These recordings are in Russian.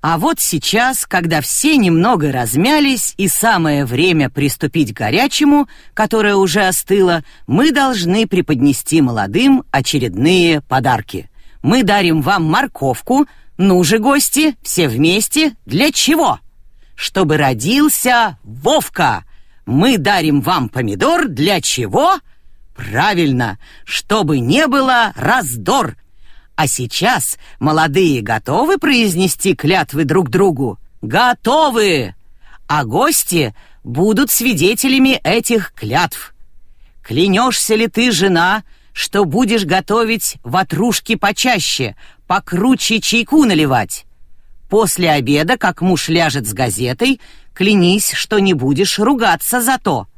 А вот сейчас, когда все немного размялись и самое время приступить к горячему, которое уже остыло, мы должны преподнести молодым очередные подарки. Мы дарим вам морковку. Ну же, гости, все вместе. Для чего? Чтобы родился Вовка. Мы дарим вам помидор. Для чего? Правильно, чтобы не было раздор. А сейчас молодые готовы произнести клятвы друг другу? Готовы! А гости будут свидетелями этих клятв. Клянешься ли ты, жена, что будешь готовить ватрушки почаще, покруче чайку наливать? После обеда, как муж ляжет с газетой, клянись, что не будешь ругаться за то.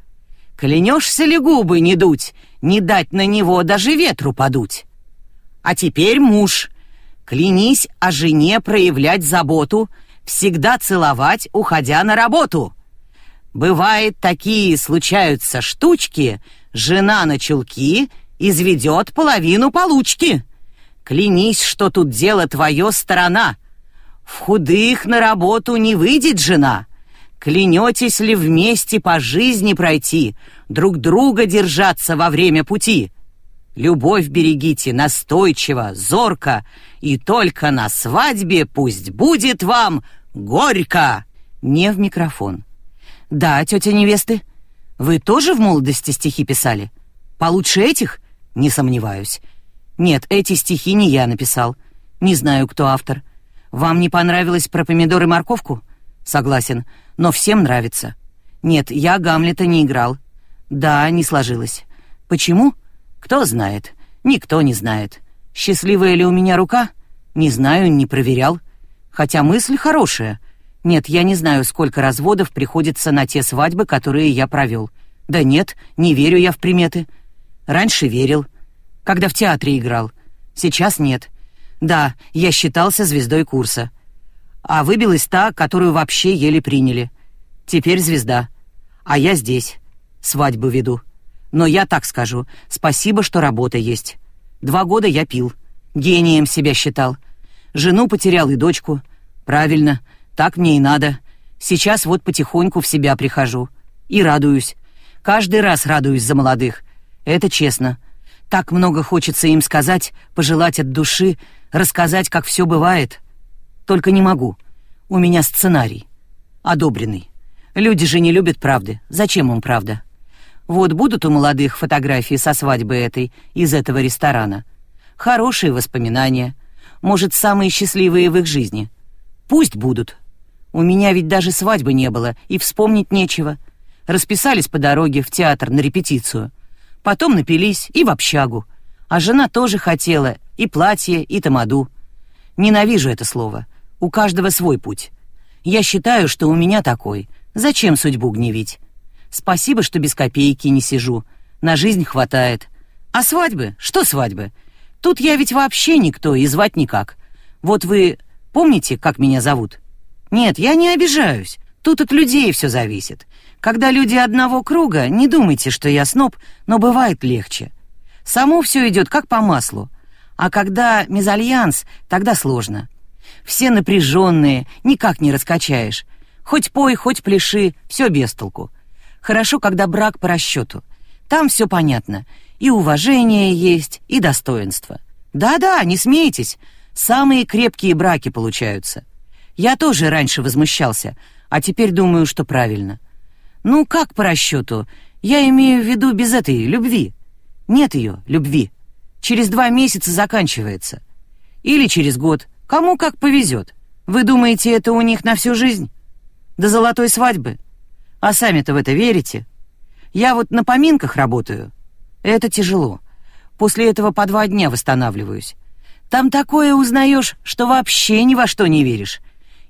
Клянешься ли губы не дуть, не дать на него даже ветру подуть? А теперь муж. Клянись о жене проявлять заботу, всегда целовать, уходя на работу. Бывает, такие случаются штучки, жена на чулки изведет половину получки. Клянись, что тут дело твое сторона. В худых на работу не выйдет жена. Клянетесь ли вместе по жизни пройти, друг друга держаться во время пути?» Любовь берегите настойчиво, зорко, и только на свадьбе пусть будет вам горько!» Не в микрофон. «Да, тетя невесты, вы тоже в молодости стихи писали? Получше этих? Не сомневаюсь. Нет, эти стихи не я написал. Не знаю, кто автор. Вам не понравилось про помидор и морковку? Согласен, но всем нравится. Нет, я Гамлета не играл. Да, не сложилось. Почему? Кто знает? Никто не знает. Счастливая ли у меня рука? Не знаю, не проверял. Хотя мысль хорошая. Нет, я не знаю, сколько разводов приходится на те свадьбы, которые я провел. Да нет, не верю я в приметы. Раньше верил, когда в театре играл. Сейчас нет. Да, я считался звездой курса. А выбилась та, которую вообще еле приняли. Теперь звезда. А я здесь. Свадьбу веду. Но я так скажу, спасибо, что работа есть. Два года я пил. Гением себя считал. Жену потерял и дочку. Правильно, так мне и надо. Сейчас вот потихоньку в себя прихожу. И радуюсь. Каждый раз радуюсь за молодых. Это честно. Так много хочется им сказать, пожелать от души, рассказать, как все бывает. Только не могу. У меня сценарий. Одобренный. Люди же не любят правды. Зачем им правда? Вот будут у молодых фотографии со свадьбы этой, из этого ресторана. Хорошие воспоминания. Может, самые счастливые в их жизни. Пусть будут. У меня ведь даже свадьбы не было, и вспомнить нечего. Расписались по дороге в театр на репетицию. Потом напились и в общагу. А жена тоже хотела и платье, и тамаду. Ненавижу это слово. У каждого свой путь. Я считаю, что у меня такой. Зачем судьбу гневить? Спасибо, что без копейки не сижу. На жизнь хватает. А свадьбы? Что свадьбы? Тут я ведь вообще никто и звать никак. Вот вы помните, как меня зовут? Нет, я не обижаюсь. Тут от людей все зависит. Когда люди одного круга, не думайте, что я сноб, но бывает легче. Само все идет как по маслу. А когда мезальянс, тогда сложно. Все напряженные, никак не раскачаешь. Хоть пой, хоть пляши, все без толку. Хорошо, когда брак по расчету. Там все понятно. И уважение есть, и достоинство. Да-да, не смейтесь. Самые крепкие браки получаются. Я тоже раньше возмущался, а теперь думаю, что правильно. Ну, как по расчету? Я имею в виду без этой любви. Нет ее, любви. Через два месяца заканчивается. Или через год. Кому как повезет. Вы думаете, это у них на всю жизнь? До золотой свадьбы? А сами-то в это верите? Я вот на поминках работаю. Это тяжело. После этого по два дня восстанавливаюсь. Там такое узнаешь, что вообще ни во что не веришь.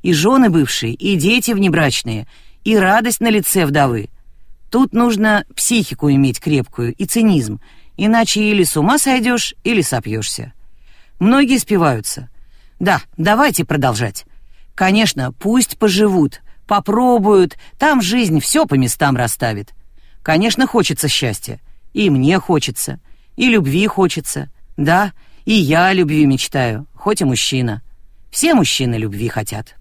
И жены бывшие, и дети внебрачные, и радость на лице вдовы. Тут нужно психику иметь крепкую и цинизм, иначе или с ума сойдешь, или сопьешься. Многие спиваются. Да, давайте продолжать. Конечно, пусть поживут, попробуют, там жизнь все по местам расставит. Конечно, хочется счастья. И мне хочется. И любви хочется. Да, и я любви мечтаю, хоть и мужчина. Все мужчины любви хотят.